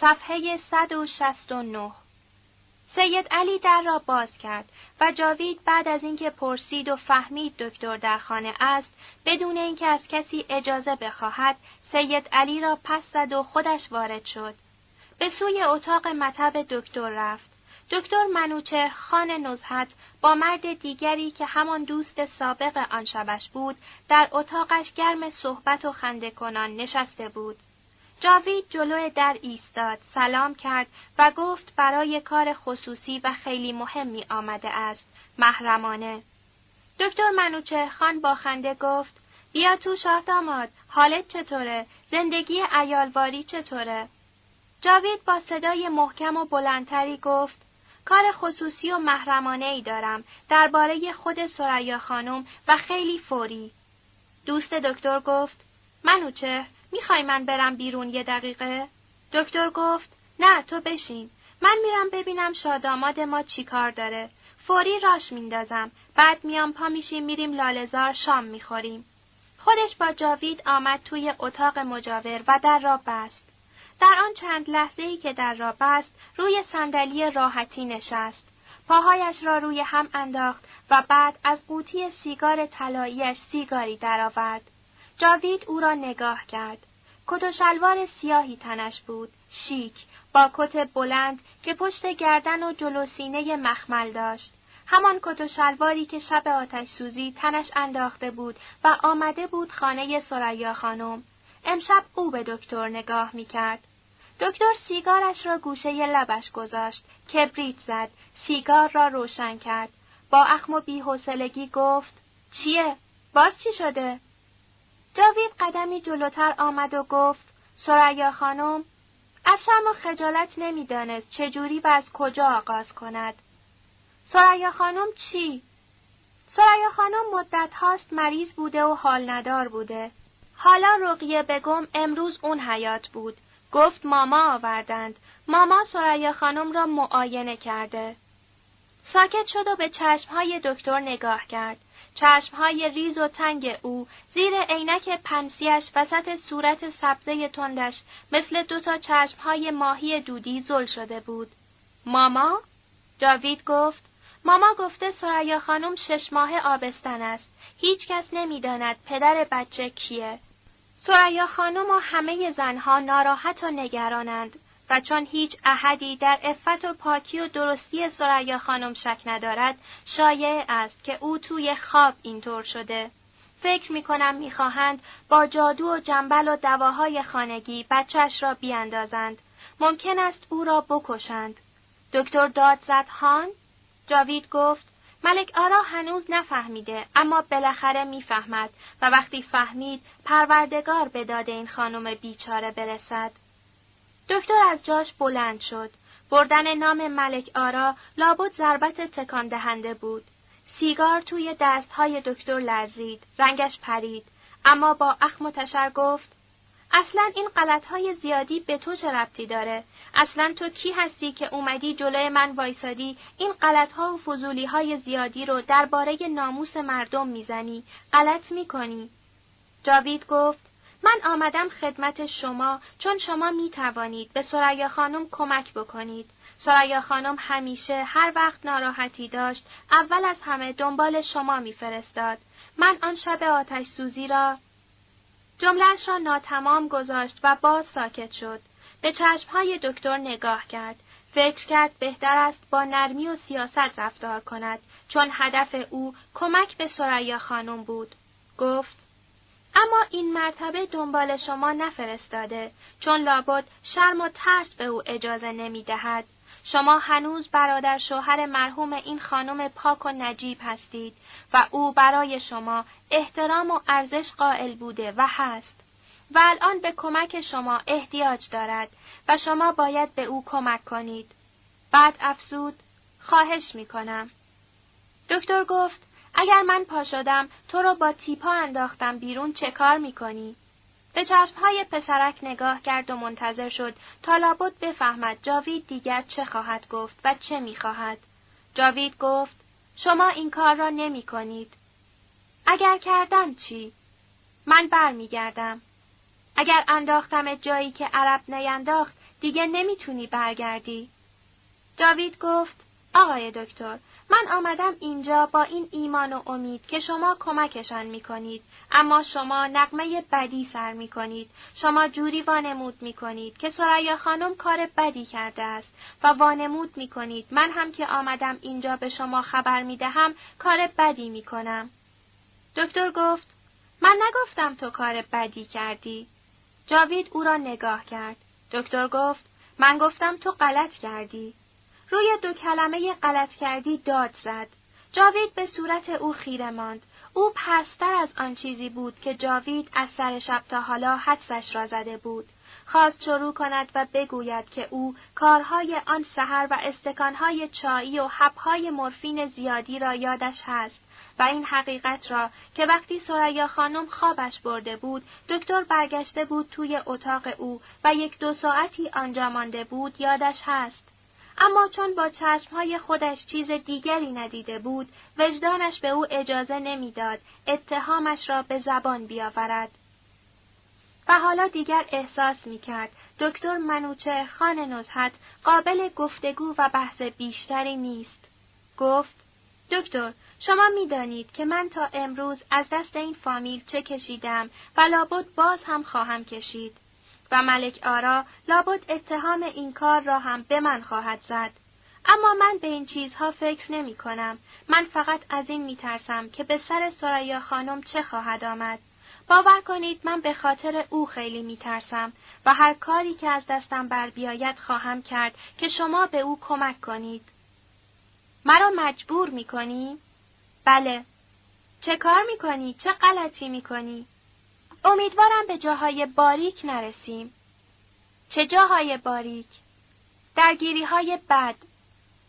صفحه 169 سید علی در را باز کرد و جاوید بعد از اینکه پرسید و فهمید دکتر در خانه است بدون اینکه از کسی اجازه بخواهد سید علی را پس زد و خودش وارد شد. به سوی اتاق مطب دکتر رفت. دکتر منوچهر خان نزهت با مرد دیگری که همان دوست سابق آن شبش بود در اتاقش گرم صحبت و خنده کنان نشسته بود. جاوید جلو در ایستاد، سلام کرد و گفت برای کار خصوصی و خیلی مهمی آمده است، محرمانه. دکتر منوچه خان با خنده گفت، بیا تو شاه داماد، حالت چطوره؟ زندگی ایالواری چطوره؟ جاوید با صدای محکم و بلندتری گفت، کار خصوصی و محرمانه ای دارم درباره خود سریا خانم و خیلی فوری. دوست دکتر گفت، منوچه می‌خوای من برم بیرون یه دقیقه؟ دکتر گفت نه تو بشین. من میرم ببینم شاداماد ما چی کار داره. فوری راش میندازم. بعد میام پا میشیم میریم لالزار شام می‌خوریم. خودش با جاوید آمد توی اتاق مجاور و در را بست. در آن چند لحظه ای که در را بست روی صندلی راحتی نشست. پاهایش را روی هم انداخت و بعد از قوطی سیگار طلاییش سیگاری درآورد. جاوید او را نگاه کرد. کت و شلوار سیاهی تنش بود، شیک، با کت بلند که پشت گردن و جلو سینه مخمل داشت. همان کت و شلواری که شب آتش سوزی تنش انداخته بود و آمده بود خانه سریا خانم. امشب او به دکتر نگاه می کرد. دکتر سیگارش را گوشه لبش گذاشت، کبریت زد، سیگار را روشن کرد. با اخم و بیحوصلگی گفت: چیه؟ باز چی شده؟ جاوید قدمی جلوتر آمد و گفت سریا خانم از شرم و خجالت نمی‌دانست چجوری و از کجا آغاز کند. سریا خانم چی؟ سریا خانم مدت هاست مریض بوده و حال ندار بوده. حالا رقیه بگم امروز اون حیات بود. گفت ماما آوردند. ماما سریا خانم را معاینه کرده. ساکت شد و به چشمهای دکتر نگاه کرد. چشمهای ریز و تنگ او زیر عینک پنسیش وسط صورت سبزه تندش مثل دوتا چشمهای ماهی دودی زل شده بود. ماما؟ جاوید گفت ماما گفته سریا خانم شش ماه آبستن است. هیچ کس نمی‌داند پدر بچه کیه. سریا خانم و همه زنها ناراحت و نگرانند. و چون هیچ احدی در افت و پاکی و درستی سریا خانم شک ندارد، شایع است که او توی خواب اینطور شده. فکر می کنم می خواهند با جادو و جنبل و دواهای خانگی بچهش را بیاندازند. ممکن است او را بکشند. دکتر داد زد هان؟ جاوید گفت ملک آرا هنوز نفهمیده اما بالاخره می‌فهمد و وقتی فهمید پروردگار به داد این خانم بیچاره برسد. دکتر از جاش بلند شد. بردن نام ملک آرا لابد ضربت تکان دهنده بود. سیگار توی دستهای دکتر لرزید، رنگش پرید، اما با اخم و تشر گفت اصلا این غلطهای زیادی به تو چه ربطی داره؟ اصلا تو کی هستی که اومدی جلوی من وایسادی این غلطها و فضولیهای زیادی رو درباره ناموس مردم می‌زنی؟ غلط می‌کنی؟ جاوید گفت من آمدم خدمت شما چون شما می توانید به سریا خانم کمک بکنید. سریا خانم همیشه هر وقت ناراحتی داشت اول از همه دنبال شما میفرستاد. من آن شب آتش سوزی را جملهش را ناتمام گذاشت و باز ساکت شد. به چشمهای دکتر نگاه کرد. فکر کرد بهتر است با نرمی و سیاست رفتار کند چون هدف او کمک به سریا خانم بود. گفت اما این مرتبه دنبال شما نفرستاده چون لابد شرم و ترس به او اجازه نمی دهد. شما هنوز برادر شوهر مرحوم این خانم پاک و نجیب هستید و او برای شما احترام و ارزش قائل بوده و هست. و الان به کمک شما احتیاج دارد و شما باید به او کمک کنید. بعد افسود خواهش می کنم. دکتر گفت اگر من پا شدم تو رو با تیپا انداختم بیرون چه کار می‌کنی؟ به چشمهای پسرک نگاه کرد و منتظر شد تا لابد بفهمد جاوید دیگر چه خواهد گفت و چه می‌خواهد. جاوید گفت شما این کار را نمی کنید. اگر کردم چی؟ من برمیگردم. اگر انداختم جایی که عرب نینداخت دیگه نمی‌تونی برگردی. جاوید گفت آقای دکتر من آمدم اینجا با این ایمان و امید که شما کمکشان می کنید اما شما نقمه بدی سر می کنید شما جوری وانمود می کنید که سریا خانم کار بدی کرده است و وانمود می کنید من هم که آمدم اینجا به شما خبر می دهم کار بدی می کنم دکتر گفت من نگفتم تو کار بدی کردی. جاوید او را نگاه کرد. دکتر گفت من گفتم تو غلط کردی. روی دو کلمه غلط کردی داد زد. جاوید به صورت او خیره ماند. او پستر از آن چیزی بود که جاوید از سر شب تا حالا حدسش را زده بود. خواست شروع کند و بگوید که او کارهای آن سحر و استکانهای چایی و حبهای مورفین زیادی را یادش هست و این حقیقت را که وقتی سریا خانم خوابش برده بود دکتر برگشته بود توی اتاق او و یک دو ساعتی آنجا مانده بود یادش هست. اما چون با چشمهای خودش چیز دیگری ندیده بود، وجدانش به او اجازه نمی‌داد اتهامش را به زبان بیاورد. و حالا دیگر احساس می کرد دکتر منوچه خان نزهت قابل گفتگو و بحث بیشتری نیست. گفت دکتر شما می‌دانید که من تا امروز از دست این فامیل چه کشیدم و لابد باز هم خواهم کشید. و ملک آرا لابد اتهام این کار را هم به من خواهد زد. اما من به این چیزها فکر نمی کنم. من فقط از این می ترسم که به سر سریا خانم چه خواهد آمد. باور کنید من به خاطر او خیلی می ترسم و هر کاری که از دستم بر بیاید خواهم کرد که شما به او کمک کنید. مرا مجبور می کنی؟ بله. چه کار می کنی؟ چه غلطی می کنی؟ امیدوارم به جاهای باریک نرسیم. چه جاهای باریک؟ درگیری های بد.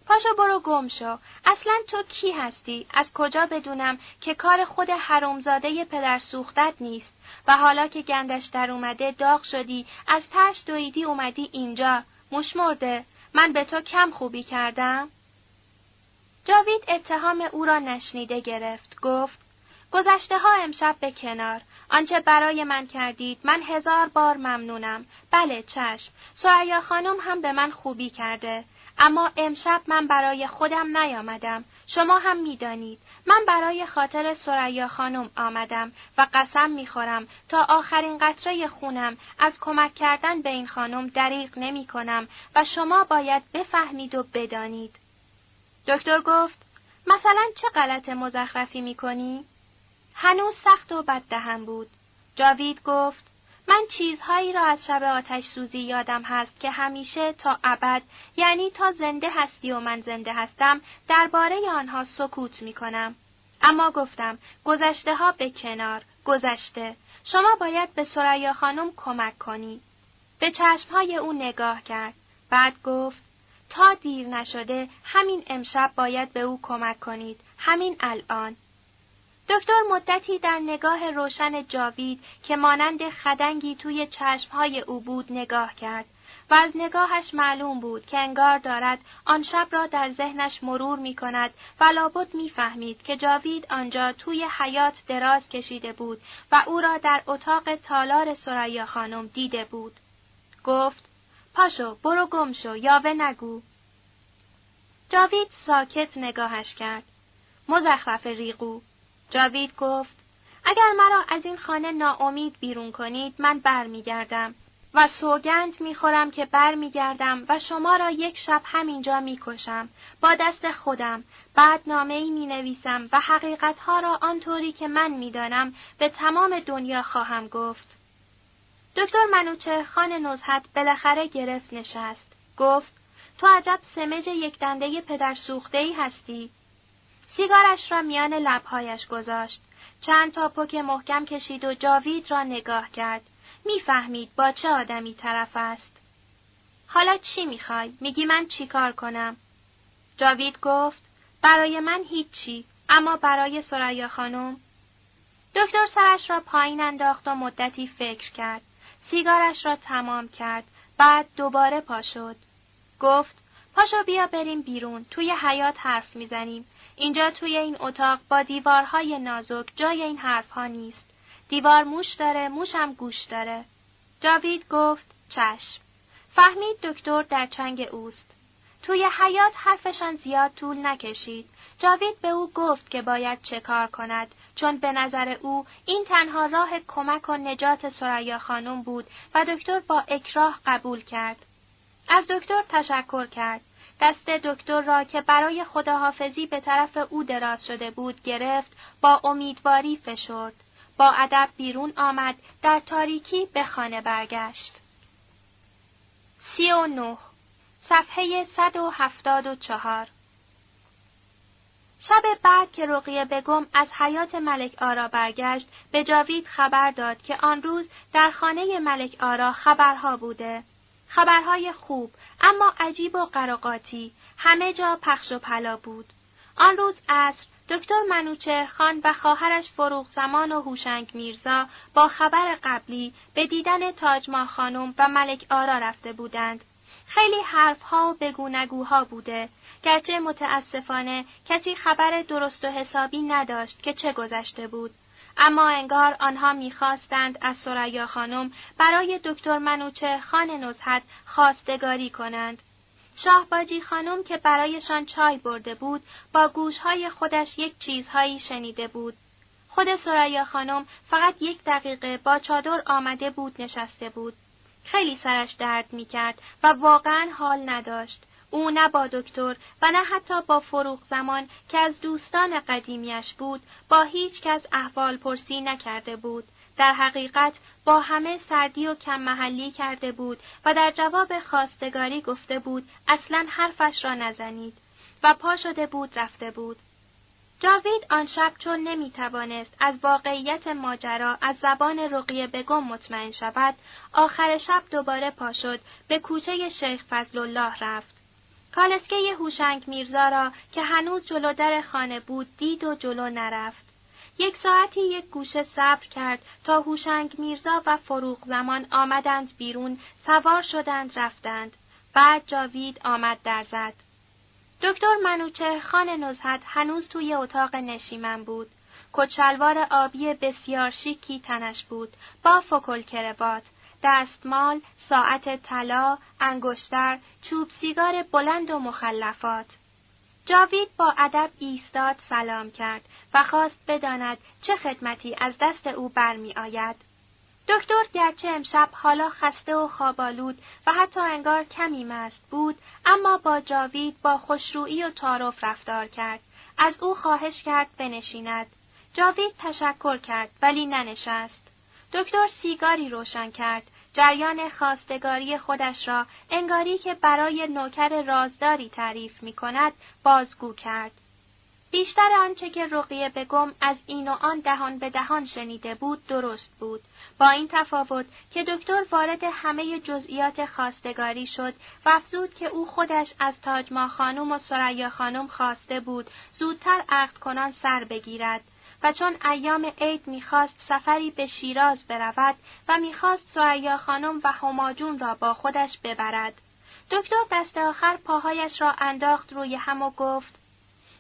پاشو برو گم شو. اصلا تو کی هستی؟ از کجا بدونم که کار خود حرومزاده پدر سوختت نیست و حالا که گندش در اومده داغ شدی از تش دویدی اومدی اینجا. موش مرده. من به تو کم خوبی کردم؟ جاوید اتهام او را نشنیده گرفت. گفت گذشته ها امشب به کنار. آنچه برای من کردید من هزار بار ممنونم. بله چشم. سریا خانم هم به من خوبی کرده. اما امشب من برای خودم نیامدم. شما هم می‌دانید. من برای خاطر سریا خانم آمدم و قسم می‌خورم تا آخرین قطره خونم از کمک کردن به این خانم دریغ نمی کنم و شما باید بفهمید و بدانید. دکتر گفت مثلا چه غلط مزخرفی می‌کنی؟ هنوز سخت و بددهن بود. جاوید گفت من چیزهایی را از شب آتش سوزی یادم هست که همیشه تا ابد یعنی تا زنده هستی و من زنده هستم درباره آنها سکوت می کنم. اما گفتم گذشته ها به کنار گذشته شما باید به سریا خانم کمک کنی. به چشمهای او نگاه کرد. بعد گفت تا دیر نشده همین امشب باید به او کمک کنید. همین الان. دکتر مدتی در نگاه روشن جاوید که مانند خدنگی توی چشمهای او بود نگاه کرد و از نگاهش معلوم بود که انگار دارد آن شب را در ذهنش مرور می کند و لابد می فهمید که جاوید آنجا توی حیات دراز کشیده بود و او را در اتاق تالار سریا خانم دیده بود. گفت پاشو برو گم شو یاوه نگو. جاوید ساکت نگاهش کرد. مزخرف ریقو جاوید گفت اگر مرا از این خانه ناامید بیرون کنید من برمیگردم و سوگند می‌خورم که برمیگردم و شما را یک شب همینجا می‌کشم با دست خودم بعد نامه ای می نویسم و حقیقتها را آنطوری که من می‌دانم به تمام دنیا خواهم گفت. دکتر منوچه خان نزهت بالاخره گرفت نشست. گفت تو عجب سمج یک دنده پدر سوخته ای هستی. سیگارش را میان لبهایش گذاشت. چند تا پک محکم کشید و جاوید را نگاه کرد. می‌فهمید با چه آدمی طرف است. حالا چی می‌خوای؟ میگی من چی کار کنم؟ جاوید گفت برای من هیچی اما برای سریا خانم دکتر سرش را پایین انداخت و مدتی فکر کرد. سیگارش را تمام کرد. بعد دوباره پا شد. گفت پاشو بیا بریم بیرون. توی حیات حرف می‌زنیم. اینجا توی این اتاق با دیوارهای نازک جای این حرفها نیست. دیوار موش داره، موشم گوش داره. جاوید گفت چشم. فهمید دکتر در چنگ اوست. توی حیات حرفشان زیاد طول نکشید. جاوید به او گفت که باید چه کار کند چون به نظر او این تنها راه کمک و نجات سریا خانم بود و دکتر با اکراه قبول کرد. از دکتر تشکر کرد. دست دکتر را که برای خداحافظی به طرف او دراز شده بود گرفت با امیدواری فشرد. با ادب بیرون آمد در تاریکی به خانه برگشت. سی و نه صفحه 174 شب بعد که رقیه بگم از حیات ملک آرا برگشت به جاوید خبر داد که آن روز در خانه ملک آرا خبرها بوده. خبرهای خوب اما عجیب و قراقاتی همه جا پخش و پلا بود. آن روز عصر دکتر منوچه خان و خواهرش فروغ زمان و هوشنگ میرزا با خبر قبلی به دیدن تاجما خانم و ملک آرا رفته بودند. خیلی حرفها و بگونگوها بوده گرچه متاسفانه کسی خبر درست و حسابی نداشت که چه گذشته بود اما انگار آنها می‌خواستند از سریا خانم برای دکتر منوچه خان نزهت خواستگاری کنند. شاهباجی خانم که برایشان چای برده بود با گوشهای خودش یک چیزهایی شنیده بود. خود سریا خانم فقط یک دقیقه با چادر آمده بود نشسته بود. خیلی سرش درد می کرد و واقعا حال نداشت. او نه با دکتر و نه حتی با فروغ زمان که از دوستان قدیمیش بود با هیچ کس احوال پرسی نکرده بود. در حقیقت با همه سردی و کم محلی کرده بود و در جواب خواستگاری گفته بود اصلا حرفش را نزنید و پا شده بود رفته بود. جاوید آن شب چون نمی توانست از واقعیت ماجرا از زبان رقیه بگم مطمئن شود، آخر شب دوباره پا شد به کوچه شیخ فضل الله رفت. کالسکه هوشنگ میرزا را که هنوز جلو در خانه بود دید و جلو نرفت. یک ساعتی یک گوشه صبر کرد تا هوشنگ میرزا و فروغ زمان آمدند بیرون سوار شدند رفتند. بعد جاوید آمد در زد. دکتر منوچه خان نزهت هنوز توی اتاق نشیمن بود. کچلوار آبی بسیار شیکی تنش بود با فکل کربات، دستمال، ساعت طلا، انگشتر، چوب سیگار بلند و مخلفات. جاوید با ادب ایستاد سلام کرد و خواست بداند چه خدمتی از دست او برمی آید. دکتر گرچه امشب حالا خسته و خوابالود و حتی انگار کمی مست بود اما با جاوید با خوشرویی و تعارف رفتار کرد از او خواهش کرد بنشیند جاوید تشکر کرد ولی ننشست دکتر سیگاری روشن کرد. جریان خواستگاری خودش را انگاری که برای نوکر رازداری تعریف می کند بازگو کرد. بیشتر آنچه که رقیه بگم از این و آن دهان به دهان شنیده بود درست بود. با این تفاوت که دکتر وارد همه جزئیات خواستگاری شد و افزود که او خودش از تاجما خانم و سریا خانم خواسته بود زودتر عقد کنان سر بگیرد. و چون ایام عید می‌خواست سفری به شیراز برود و می‌خواست سریا خانم و هماجون را با خودش ببرد دکتر دست آخر پاهایش را انداخت روی هم و گفت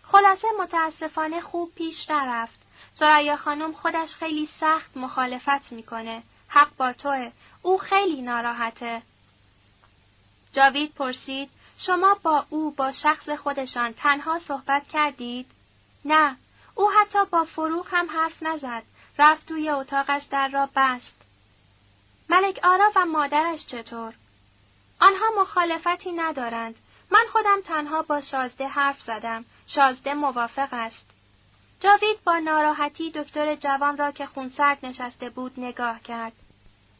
خلاصه متاسفانه خوب پیش نرفت. سریا خانم خودش خیلی سخت مخالفت می‌کنه. حق با توه. او خیلی ناراحته. جاوید پرسید شما با او با شخص خودشان تنها صحبت کردید؟ نه. او حتی با فروغ هم حرف نزد. رفت توی اتاقش در را بست. ملک آرا و مادرش چطور؟ آنها مخالفتی ندارند. من خودم تنها با شازده حرف زدم. شازده موافق است. جاوید با ناراحتی دکتر جوان را که خونسرد نشسته بود نگاه کرد.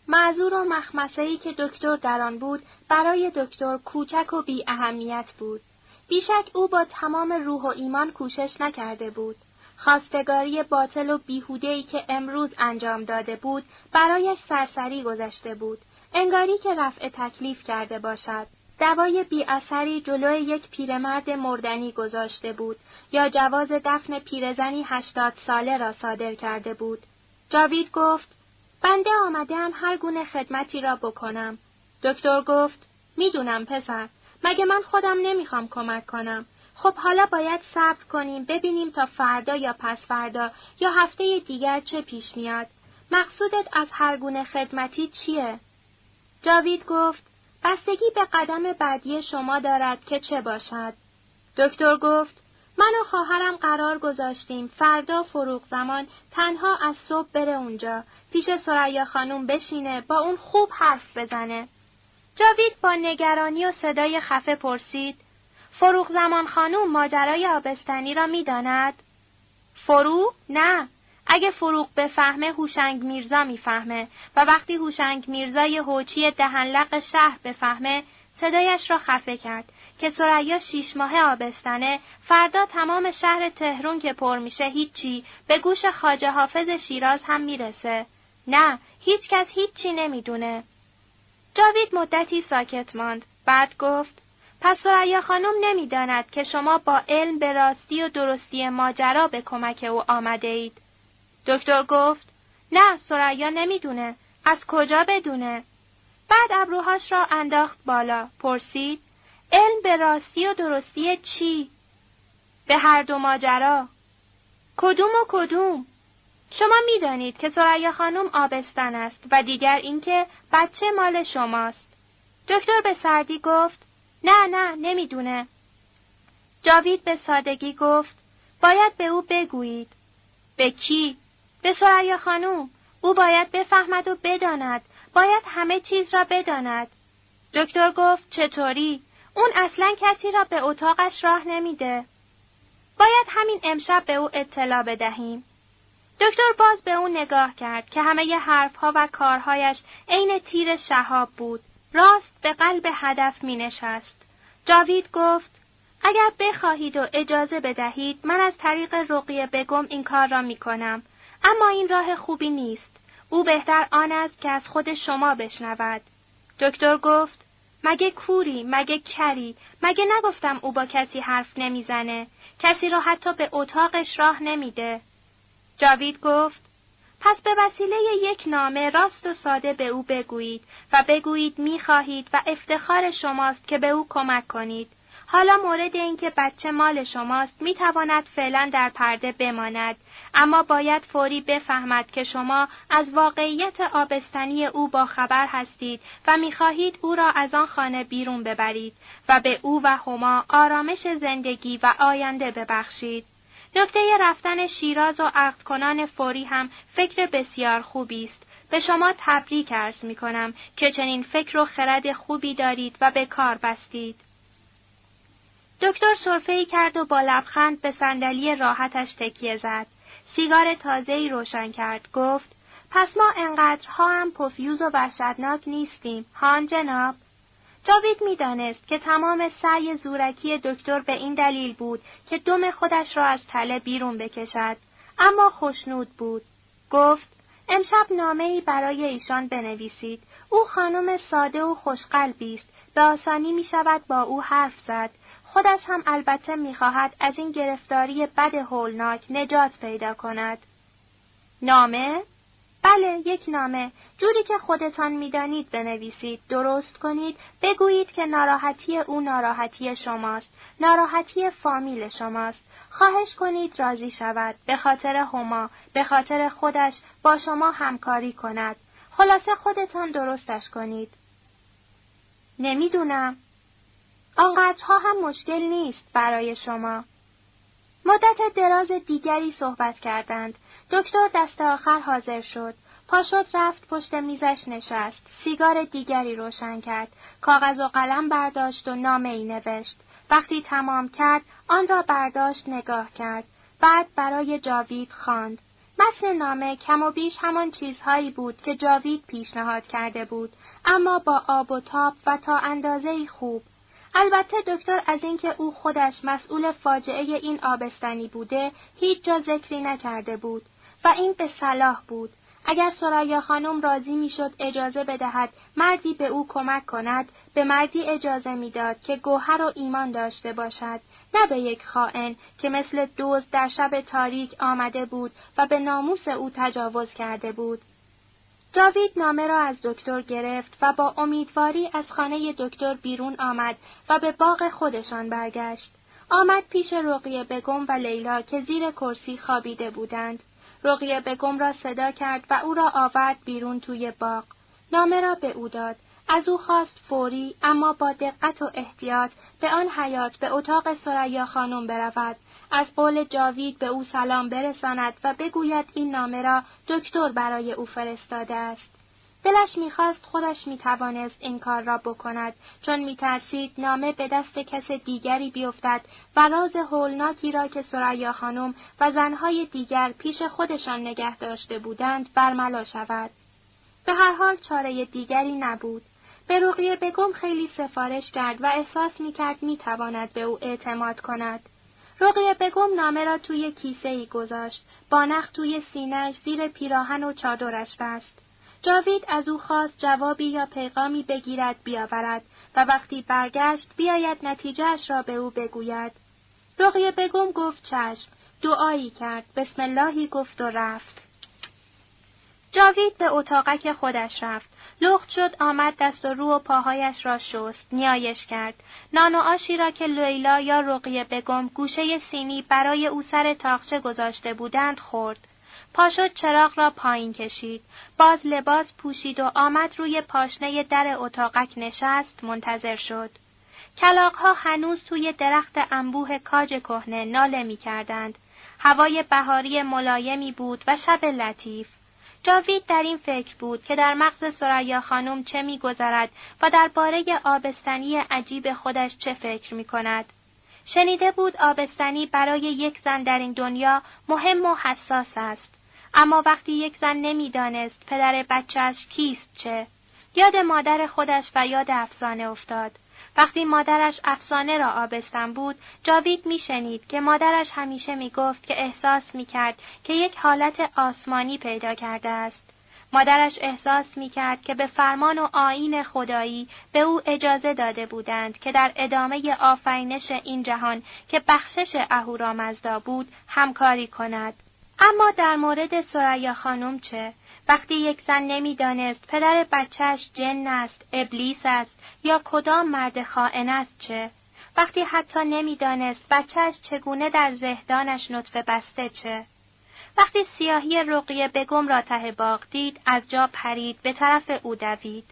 معذور و مخمسهی که دکتر در آن بود برای دکتر کوچک و بی اهمیت بود. بیشک او با تمام روح و ایمان کوشش نکرده بود. خواستگاری باطل و بیهودهی که امروز انجام داده بود برایش سرسری گذشته بود. انگاری که رفع تکلیف کرده باشد. دوای بی اثری جلوی یک پیرمرد مردنی گذاشته بود یا جواز دفن پیرزنی هشتاد ساله را صادر کرده بود. جاوید گفت بنده آمدم هر گونه خدمتی را بکنم. دکتر گفت می‌دونم پسر مگه من خودم نمی‌خوام کمک کنم. خب حالا باید صبر کنیم ببینیم تا فردا یا پس فردا یا هفته دیگر چه پیش میاد. مقصودت از هر گونه خدمتی چیه؟ جاوید گفت بستگی به قدم بعدی شما دارد که چه باشد. دکتر گفت من و خواهرم قرار گذاشتیم فردا فروغ زمان تنها از صبح بره اونجا پیش سریا خانوم بشینه با اون خوب حرف بزنه. جاوید با نگرانی و صدای خفه پرسید فروغ زمان خانوم ماجرای آبستنی را می‌داند؟ فرو؟ نه. اگه فروغ بفهمه هوشنگ میرزا می‌فهمه و وقتی هوشنگ میرزای هوچی دهنلق شهر بفهمه صدایش را خفه کرد که سریا شیش ماه آبستنه فردا تمام شهر تهرون که پر میشه هیچی به گوش خاجه حافظ شیراز هم می‌رسه. نه، هیچ کس هیچی نمی‌دونه. جاوید مدتی ساکت ماند. بعد گفت پس سریا خانم نمی‌داند که شما با علم به راستی و درستی ماجرا به کمک او آمده اید. دکتر گفت نه سریا نمی‌دونه. از کجا بدونه؟ بعد ابروهاش را انداخت بالا. پرسید علم به راستی و درستی چی؟ به هر دو ماجرا. کدوم و کدوم؟ شما می‌دانید که سریا خانم آبستن است و دیگر اینکه بچه مال شماست. دکتر به سردی گفت نه نه نمی‌دونه. جاوید به سادگی گفت باید به او بگویید. به کی؟ به سریا خانم. او باید بفهمد و بداند. باید همه چیز را بداند. دکتر گفت چطوری؟ اون اصلا کسی را به اتاقش راه نمیده. باید همین امشب به او اطلاع بدهیم. دکتر باز به او نگاه کرد که همه ی حرفها و کارهایش عین تیر شهاب بود. راست به قلب هدف می نشست. جاوید گفت اگر بخواهید و اجازه بدهید من از طریق رقیه بگم این کار را می کنم. اما این راه خوبی نیست. او بهتر آن است که از خود شما بشنود. دکتر گفت مگه کوری، مگه کری، مگه نگفتم او با کسی حرف نمی‌زنه، کسی را حتی به اتاقش راه نمیده. جاوید گفت پس به وسیله یک نامه راست و ساده به او بگویید و بگویید می‌خواهید و افتخار شماست که به او کمک کنید. حالا مورد اینکه بچه مال شماست می‌تواند فعلا در پرده بماند اما باید فوری بفهمد که شما از واقعیت آبستنی او با خبر هستید و می‌خواهید او را از آن خانه بیرون ببرید و به او و هما آرامش زندگی و آینده ببخشید. نکته رفتن شیراز و عقد کنان فوری هم فکر بسیار خوبی است. به شما تبریک ارز می کنم که چنین فکر و خرد خوبی دارید و به کار بستید. دکتر ای کرد و با لبخند به صندلی راحتش تکیه زد. سیگار ای روشن کرد. گفت پس ما انقدرها هم پفیوز و وحشتناک نیستیم. هان جناب. جاوید می‌دانست که تمام سعی زورکی دکتر به این دلیل بود که دم خودش را از تله بیرون بکشد. اما خوشنود بود. گفت امشب نامه ای برای ایشان بنویسید. او خانم ساده و خوشقلبی است. به آسانی می شود با او حرف زد. خودش هم البته می‌خواهد از این گرفتاری بد هولناک نجات پیدا کند. نامه؟ بله، یک نامه. جوری که خودتان می‌دانید بنویسید، درست کنید، بگویید که ناراحتی او ناراحتی شماست، ناراحتی فامیل شماست. خواهش کنید راضی شود، به خاطر هما، به خاطر خودش با شما همکاری کند. خلاصه خودتان درستش کنید. نمی‌دونم. آنقدرها هم مشکل نیست برای شما. مدت دراز دیگری صحبت کردند. دکتر دست آخر حاضر شد. پاشد رفت پشت میزش نشست. سیگار دیگری روشن کرد. کاغذ و قلم برداشت و نامه ای نوشت. وقتی تمام کرد آن را برداشت نگاه کرد. بعد برای جاوید خواند. متن نامه کم و بیش همان چیزهایی بود که جاوید پیشنهاد کرده بود اما با آب و تاب و تا اندازه خوب البته دکتر از اینکه او خودش مسئول فاجعه این آبستنی بوده هیچ جا ذکری نکرده بود و این به صلاح بود اگر سرایا خانم راضی می‌شد اجازه بدهد مردی به او کمک کند به مردی اجازه می‌داد که گوهر و ایمان داشته باشد نه به یک خائن که مثل دوز در شب تاریک آمده بود و به ناموس او تجاوز کرده بود جاوید نامه را از دکتر گرفت و با امیدواری از خانه دکتر بیرون آمد و به باغ خودشان برگشت. آمد پیش رقیه بگم و لیلا که زیر کرسی خوابیده بودند. رقیه بگم را صدا کرد و او را آورد بیرون توی باغ. نامه را به او داد. از او خواست فوری اما با دقت و احتیاط به آن حیات به اتاق سریا خانم برود از قول جاوید به او سلام برساند و بگوید این نامه را دکتر برای او فرستاده است دلش می‌خواست خودش می‌توانست این کار را بکند چون میترسید نامه به دست کس دیگری بیفتد و راز هولناکی را که سریا خانم و زنهای دیگر پیش خودشان نگه داشته بودند برملا شود. به هر حال چاره دیگری نبود. به رقیه بگم خیلی سفارش کرد و احساس می‌کرد می‌تواند به او اعتماد کند. رقیه بگم نامه را توی کیسه ای گذاشت، با نخ توی سینهش زیر پیراهن و چادرش بست. جاوید از او خواست جوابی یا پیغامی بگیرد بیاورد و وقتی برگشت بیاید نتیجهش را به او بگوید. رقیه بگم گفت چشم، دعایی کرد، بسم اللهی گفت و رفت. جاوید به اتاقک خودش رفت. لخت شد آمد دست و رو و پاهایش را شست، نیایش کرد. نان و آشی را که لیلا یا رقیه بگم گوشه سینی برای او سر تاخچه گذاشته بودند خورد. پاشد چراغ را پایین کشید. باز لباس پوشید و آمد روی پاشنه در اتاقک نشست منتظر شد. کلاقها هنوز توی درخت انبوه کاج کهنه ناله می کردند. هوای بهاری ملایمی بود و شب لطیف. جاوید در این فکر بود که در مغز سریا خانم چه میگذرد و درباره آبستنی عجیب خودش چه فکر می کند. شنیده بود آبستنی برای یک زن در این دنیا مهم و حساس است. اما وقتی یک زن نمی‌دانست پدر بچهش کیست چه؟ یاد مادر خودش و یاد افسانه افتاد. وقتی مادرش افسانه را آبستن بود، جاوید میشنید که مادرش همیشه می‌گفت که احساس می‌کرد که یک حالت آسمانی پیدا کرده است. مادرش احساس می‌کرد که به فرمان و آین خدایی به او اجازه داده بودند که در ادامه آفرینش این جهان که بخشش اهورامزدا بود همکاری کند. اما در مورد سریا خانم چه؟ وقتی یک زن نمی‌دانست پدر بچهش جن است، ابلیس است یا کدام مرد خائن است چه؟ وقتی حتی نمی‌دانست بچهش چگونه در زهدانش نطفه بسته چه؟ وقتی سیاهی رقیه بگم را ته باغ دید از جا پرید به طرف او دوید.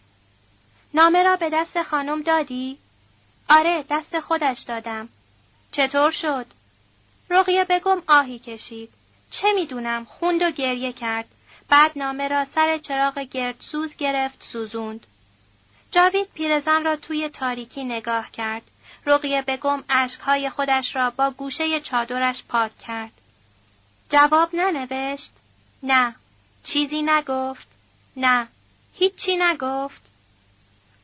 نامه را به دست خانم دادی؟ آره دست خودش دادم. چطور شد؟ رقیه بگم آهی کشید. چه می‌دونم خوند و گریه کرد. بعد نامه را سر چراغ گردسوز گرفت سوزوند. جاوید پیرزن را توی تاریکی نگاه کرد. رقیه بگم اشکهای خودش را با گوشه چادرش پاک کرد. جواب ننوشت؟ نه. چیزی نگفت؟ نه. هیچی نگفت؟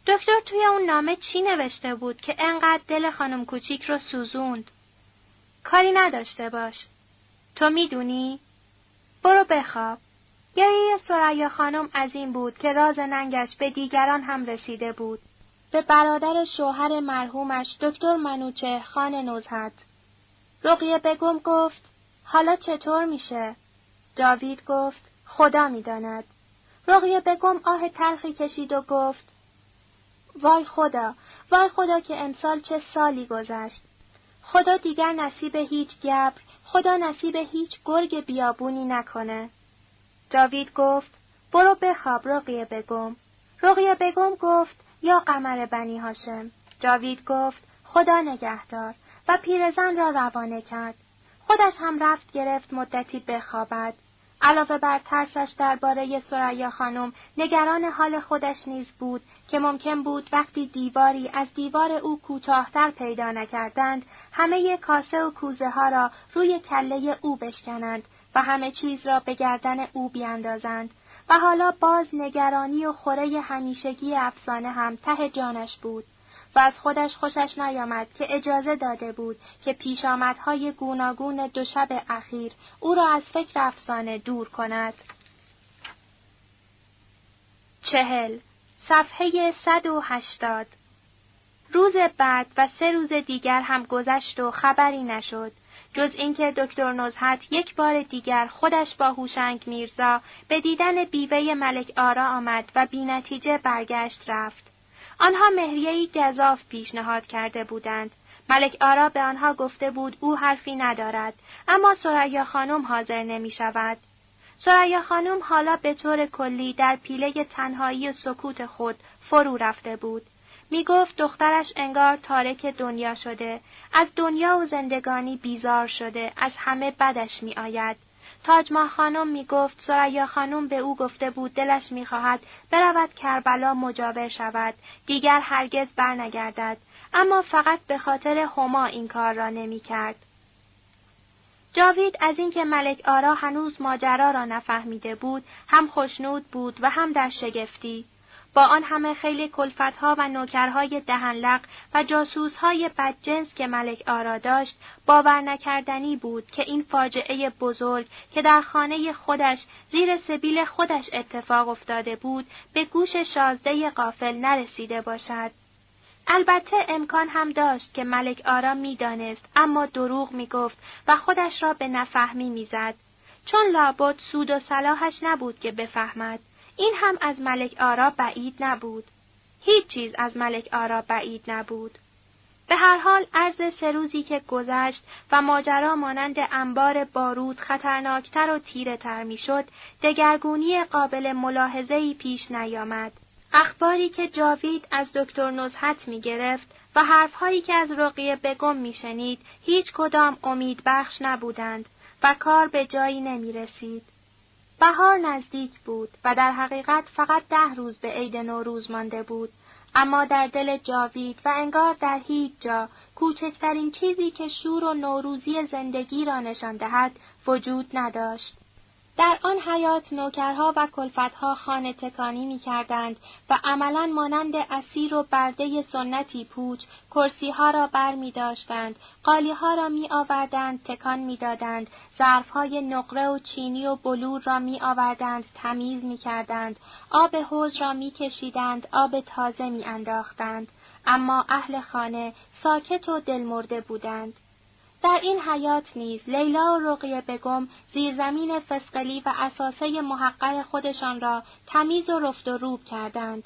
دکتر توی اون نامه چی نوشته بود که انقدر دل خانم کوچیک رو سوزوند؟ کاری نداشته باش. تو می‌دونی؟ برو بخواب. گریه سریا خانم از این بود که راز ننگش به دیگران هم رسیده بود. به برادر شوهر مرحومش دکتر منوچه خان نزهت. رقیه بگم گفت حالا چطور میشه؟ جاوید گفت خدا می‌داند. رقیه بگم آه تلخی کشید و گفت وای خدا، وای خدا که امسال چه سالی گذشت. خدا دیگر نصیب هیچ گبر، خدا نصیب هیچ گرگ بیابونی نکنه. جاوید گفت برو بخواب رقیه بگم. رقیه بگم گفت یا قمر بنی هاشم. جاوید گفت خدا نگهدار و پیرزن را روانه کرد. خودش هم رفت گرفت مدتی بخوابد. علاوه بر ترسش درباره سریا خانم نگران حال خودش نیز بود که ممکن بود وقتی دیواری از دیوار او کوتاهتر پیدا نکردند همه کاسه و کوزه ها را روی کله او بشکنند و همه چیز را به گردن او بیاندازند و حالا باز نگرانی و خوره همیشگی افسانه هم ته جانش بود. و از خودش خوشش نیامد که اجازه داده بود که پیشامدهای گوناگون دو شب اخیر او را از فکر افسانه دور کند. چهل صفحه صد و هشتاد روز بعد و سه روز دیگر هم گذشت و خبری نشد جز اینکه دکتر نزهت یک بار دیگر خودش با هوشنگ میرزا به دیدن بیوه ملک آرا آمد و بینتیجه برگشت رفت. آنها مهریهی گذاف پیشنهاد کرده بودند. ملک آرا به آنها گفته بود او حرفی ندارد، اما سریا خانم حاضر نمی شود. سریا خانم حالا به طور کلی در پیله تنهایی و سکوت خود فرو رفته بود. می گفت دخترش انگار تارک دنیا شده، از دنیا و زندگانی بیزار شده، از همه بدش می آید. تاجما خانم می گفت سریا خانم به او گفته بود دلش می خواهد برود کربلا مجاور شود، دیگر هرگز برنگردد، اما فقط به خاطر هما این کار را نمی کرد. جاوید از اینکه ملک آرا هنوز ماجرا را نفهمیده بود، هم خوشنود بود و هم در شگفتی. با آن همه خیلی کلفتها و نوکرهای دهنلق و جاسوسهای بدجنس که ملک آرا داشت، باور نکردنی بود که این فاجعه بزرگ که در خانه خودش زیر سبیل خودش اتفاق افتاده بود، به گوش شازده قافل نرسیده باشد. البته امکان هم داشت که ملک آرا می‌دانست اما دروغ می‌گفت و خودش را به نفهمی می‌زد چون لابد سود و صلاحش نبود که بفهمد این هم از ملک آرا بعید نبود. هیچ چیز از ملک آرا بعید نبود. به هر حال عرض سه روزی که گذشت و ماجرا مانند انبار بارود خطرناکتر و تیره تر می‌شد دگرگونی قابل ملاحظه‌ای پیش نیامد. اخباری که جاوید از دکتر نزحت می گرفت و حرفهایی که از رقیه بگم می شنید هیچ کدام امید بخش نبودند و کار به جایی نمی رسید. بهار نزدیک بود و در حقیقت فقط ده روز به عید نوروز مانده بود اما در دل جاوید و انگار در هیچ جا کوچکترین چیزی که شور و نوروزی زندگی را نشان دهد وجود نداشت. در آن حیات نوکرها و کلفتها خانه تکانی می کردند و عملا مانند اسیر و برده سنتی پوچ کرسیها را بر می داشتند، قالیها را می آوردند تکان می دادند، ظرفهای نقره و چینی و بلور را می آوردند تمیز می کردند، آب حوز را می کشیدند، آب تازه می انداختند. اما اهل خانه ساکت و دلمرده بودند. در این حیات نیز لیلا و رقیه بگم زیرزمین فسقلی و اساسه محقر خودشان را تمیز و رفت و روب کردند.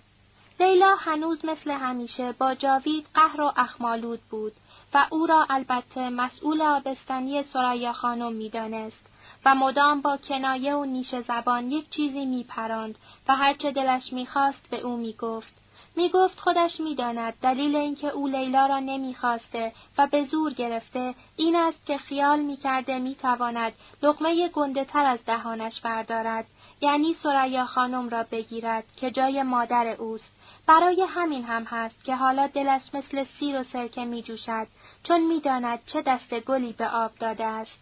لیلا هنوز مثل همیشه با جاوید قهر و اخمالود بود و او را البته مسئول آبستنی سرایا خانم می‌دانست و مدام با کنایه و نیش زبان یک چیزی میپراند و هرچه دلش می‌خواست به او می‌گفت. می گفت خودش می‌داند دلیل اینکه او لیلا را نمی‌خواسته و به زور گرفته این است که خیال می‌کرده می‌تواند لقمه گنده تر از دهانش بردارد یعنی سریا خانم را بگیرد که جای مادر اوست برای همین هم هست که حالا دلش مثل سیر و سرکه می جوشد چون می‌داند چه دست گلی به آب داده است.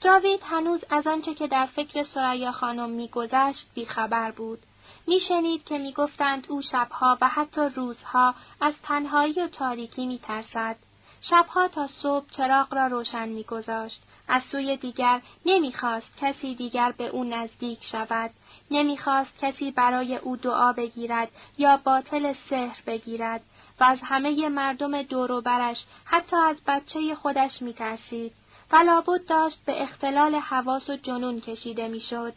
جاوید هنوز از آنچه که در فکر سریا خانم میگذشت بیخبر بود. میشنید که می‌گفتند او شبها و حتی روزها از تنهایی و تاریکی میترسد. شبها تا صبح چراغ را روشن میگذاشت. از سوی دیگر نمی‌خواست کسی دیگر به او نزدیک شود. نمی‌خواست کسی برای او دعا بگیرد یا باطل سحر بگیرد و از همه مردم دوروبرش حتی از بچه خودش میترسید و لابد داشت به اختلال حواس و جنون کشیده می‌شد.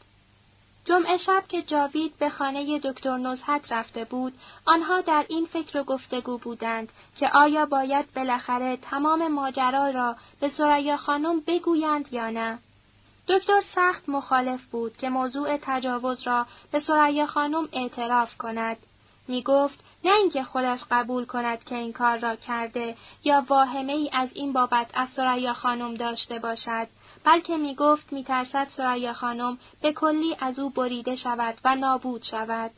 جمعه شب که جاوید به خانه دکتر نزحت رفته بود، آنها در این فکر و گفتگو بودند که آیا باید بالاخره تمام ماجرا را به سریا خانم بگویند یا نه. دکتر سخت مخالف بود که موضوع تجاوز را به سریا خانم اعتراف کند. می گفت نه اینکه خودش قبول کند که این کار را کرده یا واهمه ای از این بابت از سریا خانم داشته باشد بلکه می گفت می ترسد سرایا خانم به کلی از او بریده شود و نابود شود.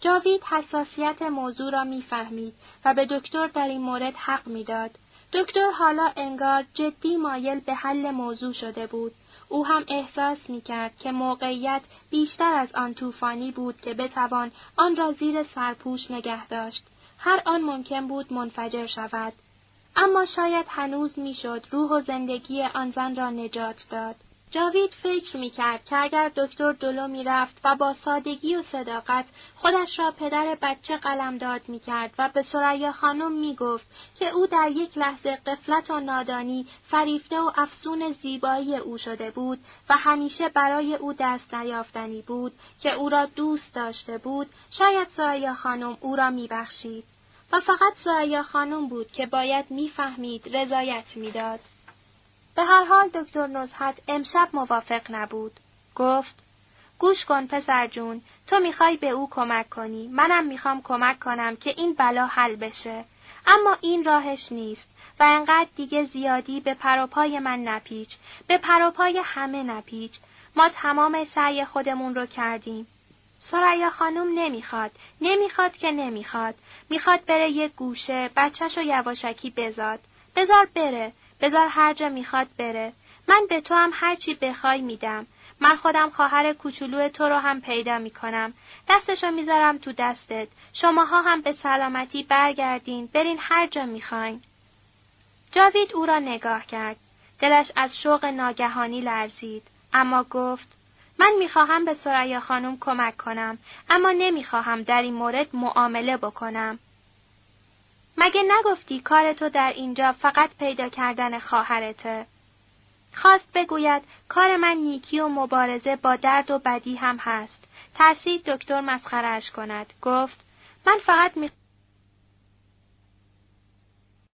جاوید حساسیت موضوع را می‌فهمید و به دکتر در این مورد حق می‌داد. دکتر حالا انگار جدی مایل به حل موضوع شده بود. او هم احساس می کرد که موقعیت بیشتر از آن طوفانی بود که بتوان آن را زیر سرپوش نگه داشت. هر آن ممکن بود منفجر شود. اما شاید هنوز می‌شد روح و زندگی آن زن را نجات داد. جاوید فکر می کرد که اگر دکتر دلو می رفت و با سادگی و صداقت خودش را پدر بچه قلمداد می کرد و به سریا خانم می گفت که او در یک لحظه قفلت و نادانی فریفته و افسون زیبایی او شده بود و همیشه برای او دست نیافتنی بود که او را دوست داشته بود شاید سریا خانم او را می بخشید. و فقط سریا خانم بود که باید می‌فهمید رضایت می‌داد. به هر حال دکتر نزحت امشب موافق نبود. گفت گوش کن پسر جون تو می‌خوای به او کمک کنی منم می‌خوام کمک کنم که این بلا حل بشه اما این راهش نیست و انقدر دیگه زیادی به پروپای من نپیچ به پروپای همه نپیچ ما تمام سعی خودمون رو کردیم سریا خانم نمی‌خواد نمی‌خواد که نمی‌خواد. می‌خواد بره یه گوشه بچهش و یواشکی بزاد بزار بره بزار هر جا می‌خواد بره. من به تو هم هرچی بخوای میدم. من خودم خواهر کوچولو تو رو هم پیدا می‌کنم. دستشو می‌ذارم تو دستت. شماها هم به سلامتی برگردین برین هر جا می‌خواین. جاوید او را نگاه کرد. دلش از شوق ناگهانی لرزید. اما گفت من می‌خواهم به سریا خانم کمک کنم اما نمی‌خواهم در این مورد معامله بکنم. مگه نگفتی کار تو در اینجا فقط پیدا کردن خواهرته؟ خواست بگوید کار من نیکی و مبارزه با درد و بدی هم هست. ترسید دکتر مسخرش کند. گفت من فقط می...